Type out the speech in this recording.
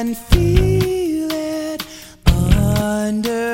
and feel it under.